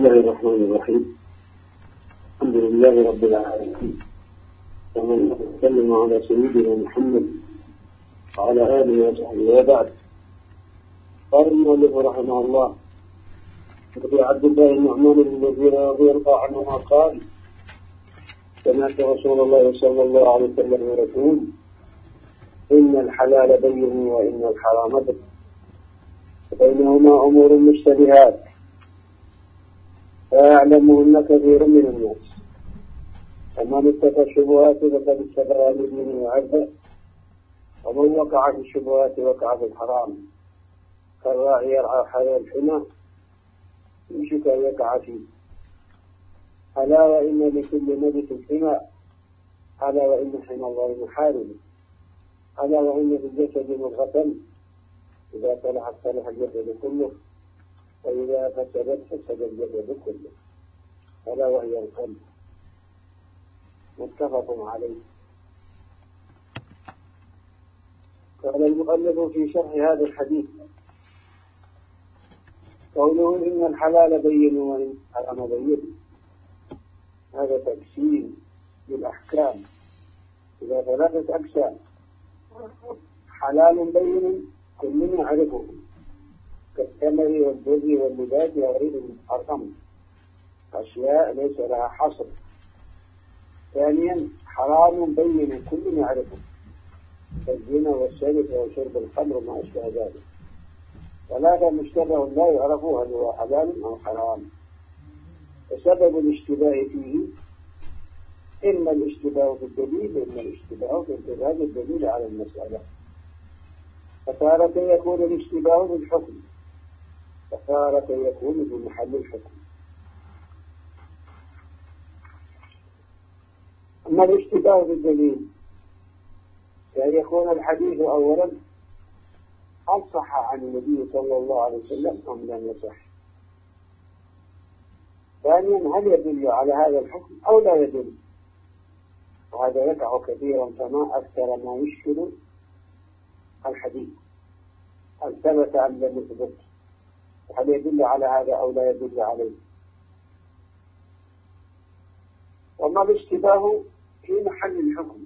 الله الرحمن الرحيم. الحمد لله رب العالمين. ومن وسلم على سيدنا محمد وعلى آله وصحبه وبعد. قال المؤلف رحمه الله. وفي عبد الله النعمان الذي رضي الله عنهما قال سمعت رسول الله صلى الله عليه وسلم يقول إن الحلال بين وإن الحرام بين. بينهما أمور مشتبهات. فيعلمهن كثير من الناس. ومن اتقى الشبهات فقد استبرأ لدينه وعرضه ومن وقع في الشبهات وقع في الحرام. كالراعي يرعى حياة الحمى يوشك أن يقع فيه. ألا وإن لكل ملك حمى. ألا وإن حمى الله محارب ألا وإن في الجسد مضغة إذا صلحت صلح الجسد كله. وإذا فسدت فسد الجسد كله ألا وهي القلب. متفق عليه. قال المؤلف في شرح هذا الحديث قوله إن الحلال بين وإن الحرام بين. هذا تقسيم للأحكام. إلى ثلاثة أقسام حلال بين كل يعرفه. كالثمر والبر والنبات وغير المحرم أشياء ليس لها حصر. ثانيا حرام بين كل يعرفه. كالزنا والسرقة وشرب الخمر وما أشبه ذلك. ثلاثة مشتبه لا يعرف هل هو حلال أو حرام؟ وسبب الاشتباه فيه إما الاشتباه في الدليل إما الاشتباه في انتباه الدليل على المسألة. فتارة يكون الاشتباه بالحكم. وتارة يكون بمحل الحكم. أما الاشتباه بالدليل كأن يكون الحديث أولا هل صح عن النبي صلى الله عليه وسلم أم لم يصح؟ ثانيا هل يدل على هذا الحكم أو لا يدل؟ وهذا يقع كثيرا فما أكثر ما يشكل الحديث. هل ثبت أم لم يثبت؟ هل يدل على هذا أو لا يدل عليه؟ وما الاشتباه في محل الحكم.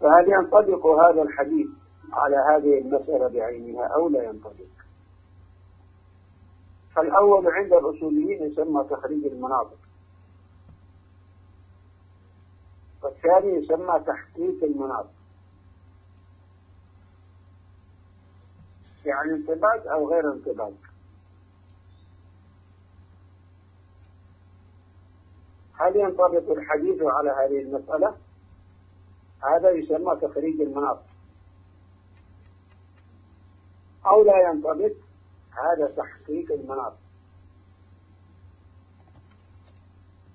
فهل ينطبق هذا الحديث على هذه المسألة بعينها أو لا ينطبق؟ فالأول عند الأصوليين يسمى تخريج المناطق. والثاني يسمى تحقيق المناطق. يعني انطباق أو غير انطباق هل ينطبق الحديث على هذه المسألة؟ هذا يسمى تخريج المناطق. أو لا ينطبق هذا تحقيق المناطق.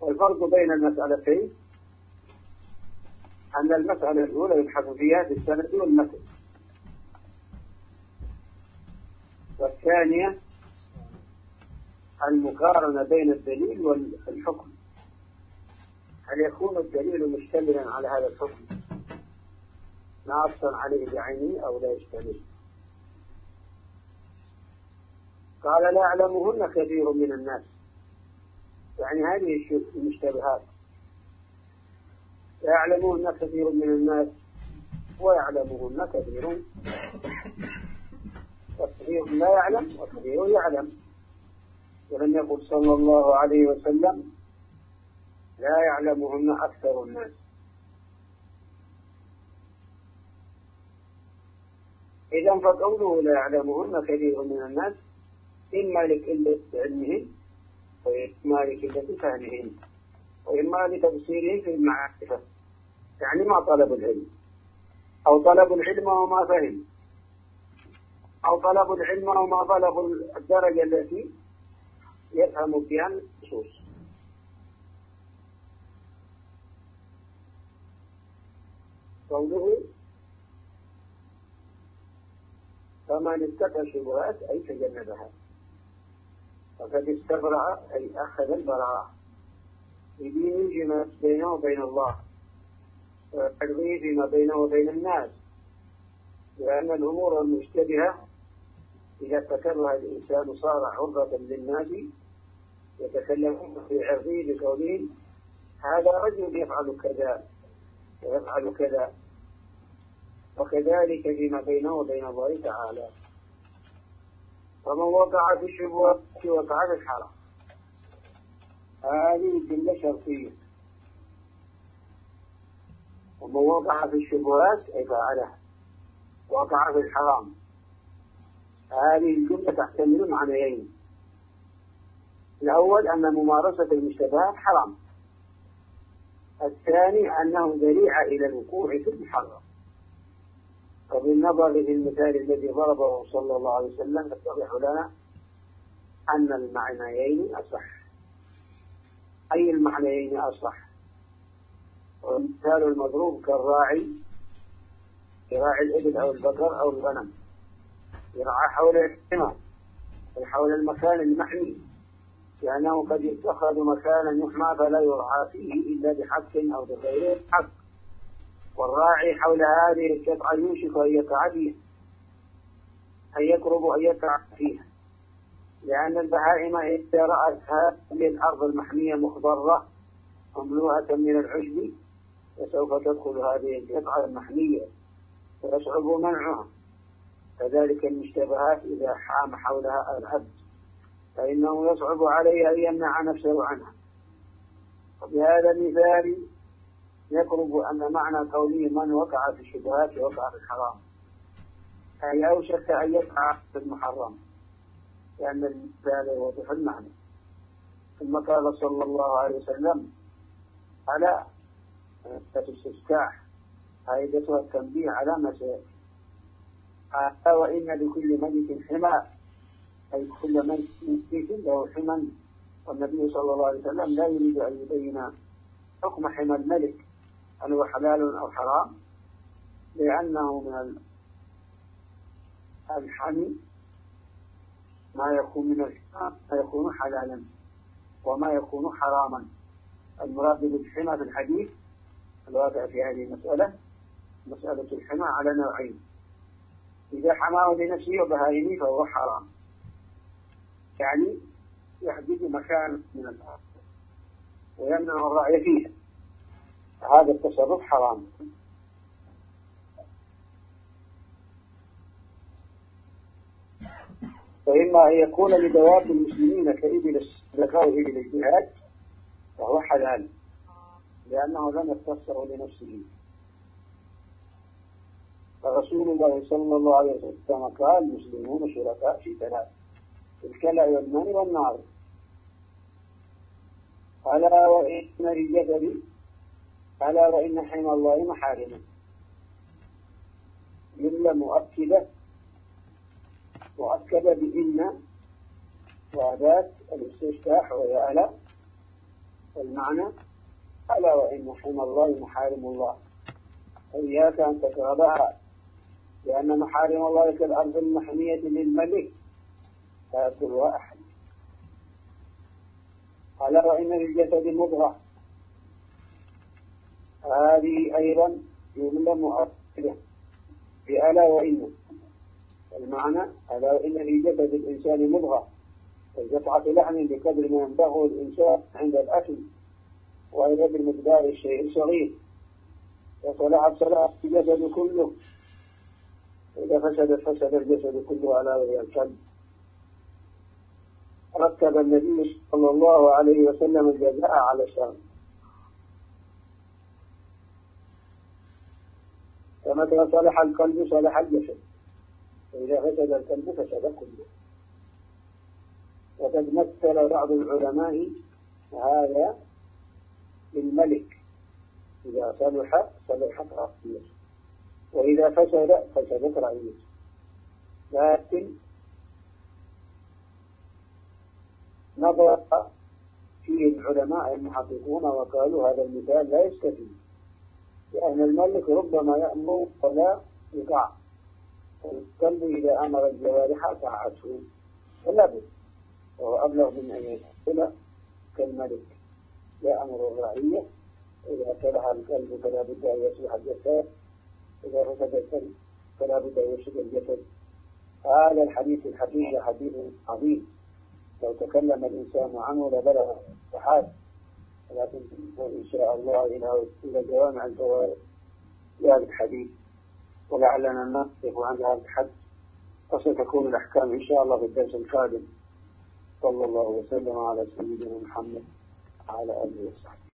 والفرق بين المسألتين أن المسألة الأولى يبحث فيها بالسند والمثل والثانية المقارنة بين الدليل والحكم. هل يكون الدليل مشتملا على هذا الحكم؟ ناصا عليه بعينه أو لا يشتمل؟ قال لا يعلمهن كثير من الناس. يعني هذه المشتبهات. لا يعلمهن كثير من الناس. ويعلمهن كثير. وكثير لا يعلم وكثير يعلم. ولم يقل صلى الله عليه وسلم لا يعلمهن أكثر الناس. إذا فقوله لا يعلمهن كثير من الناس إما لقلة علمهم وإما لقلة فهمهم وإما لتبصيرهم في المعرفة يعني ما طلب العلم. أو طلب العلم وما فهم. أو طلب العلم وما طلب الدرجة التي يفهم بها النصوص. قوله فمن اتقى الشبهات أي تجنبها فقد استبرأ أي أخذ البراءة. بدين فيما بينه وبين الله وتقضيه فيما بينه وبين الناس لأن الأمور المشتبهة إذا تكره الإنسان صار عرضة للناس يتكلمون في عرضه بقولهم هذا رجل يفعل كذا ويفعل كذا. وكذلك فيما بينه وبين الله تعالى. فمن وقع في الشبهات وقع في الحرام. هذه جملة شرطية. ومن وقع في الشبهات أي فعلها. وقع في الحرام. هذه الجملة تحتمل معنيين. الأول أن ممارسة المشتبهات حرام. الثاني أنه ذريعة إلى الوقوع في المحرم. فبالنظر للمثال الذي ضربه صلى الله عليه وسلم يتضح لنا أن المعنيين أصح. أي المعنيين أصح؟ والمثال المضروب كالراعي يراعي الإبل أو البقر أو الغنم. يرعى حول الحمى حول المكان المحمي لأنه قد يتخذ مكانا يحمى فلا يرعى فيه إلا بحق أو بغير حق. والراعي حول هذه القطعة يوشك أن يقع فيها أن يقرب أن يقع فيها لأن البهائم إذا رأت هذه الأرض المحمية مخضرة مملوءة من العشب فسوف تدخل هذه القطعة المحمية ويصعب منعها. كذلك المشتبهات إذا حام حولها العبد فإنه يصعب عليه أن يمنع نفسه عنها. وبهذا المثال يقرب أن معنى قوله من وقع في الشبهات وقع في الحرام أي أوشك أن يقع في المحرم لأن المثال يوضح المعنى. ثم قال صلى الله عليه وسلم على الاستفتاح فائدتها التنبيه على ما سيأتي. وإن لكل ملك حمى أي كل ملك له حمى والنبي صلى الله عليه وسلم لا يريد أن يبين حكم حمى الملك هل هو حلال أو حرام. لأنه من الحمي ما يكون من ما يكون حلالا وما يكون حراما. المراد بالحمى في الحديث الواقع في هذه المسألة مسألة الحمى على نوعين. إذا حماه لنفسه وبهائمه فهو حرام. يعني يحدد مكان من الأرض ويمنع الرعي فيها هذا التصرف حرام. فإما أن يكون لدواب المسلمين كإبل وإبل الجهاد فهو حلال لأنه لم يختصر لنفسه. فرسول الله صلى الله عليه وسلم قال المسلمون شركاء في ثلاث الكلى والمال والنار. ألا وإن للجسد ألا وإن حمى الله محارمة. جملة مؤكدة. مؤكدة بإن وأداة الاستفتاح وهي ألا والمعنى. ألا وإن حمى الله محارم الله. إياك أن تقربها لأن محارم الله كالأرض المحمية للملك. لا يدخلها أحد قال وإن للجسد مضغة. هذه أيضا جملة مؤكدة. بألا وإن. المعنى ألا وإن في جسد الإنسان مضغة. القطعة لحم بقدر ما ينبغه الإنسان عند الأكل. وإذا بالمقدار الشيء الصغير. وصلحت صلاة الجسد كله. إذا فسدت فسد الجسد كله على وهي القلب رتب النبي صلى الله عليه وسلم الجزاء على الشر فمتى صلح القلب صلح الجسد. وإذا فسد القلب فسد كله. وقد مثل بعض العلماء هذا بالملك. إذا صلح صلحت رأسيته وإذا فسد فسدت رأيته لكن نظر فيه العلماء المحققون وقالوا هذا المثال لا يستفيد لأن الملك ربما يأمر ولا يقع. القلب إذا أمر الجوارح طاعته فلا بد. وهو أبلغ من أن يدخل كالملك يأمر الرعية. إذا صلح القلب فلا بد أن يصلح الجسد إذا فسد القلب فلا بد أن يفسد الجسد هذا الحديث الحقيقي حديث عظيم. لو تكلم الإنسان عنه لبلغ الصحابة ولكن إن شاء الله إلى إلى جوامع الفوائد لهذا الحديث. ولعلنا نقف عند هذا الحد وستكون الأحكام إن شاء الله في الدرس القادم. صلى الله وسلم على سيدنا محمد وعلى آله وصحبه.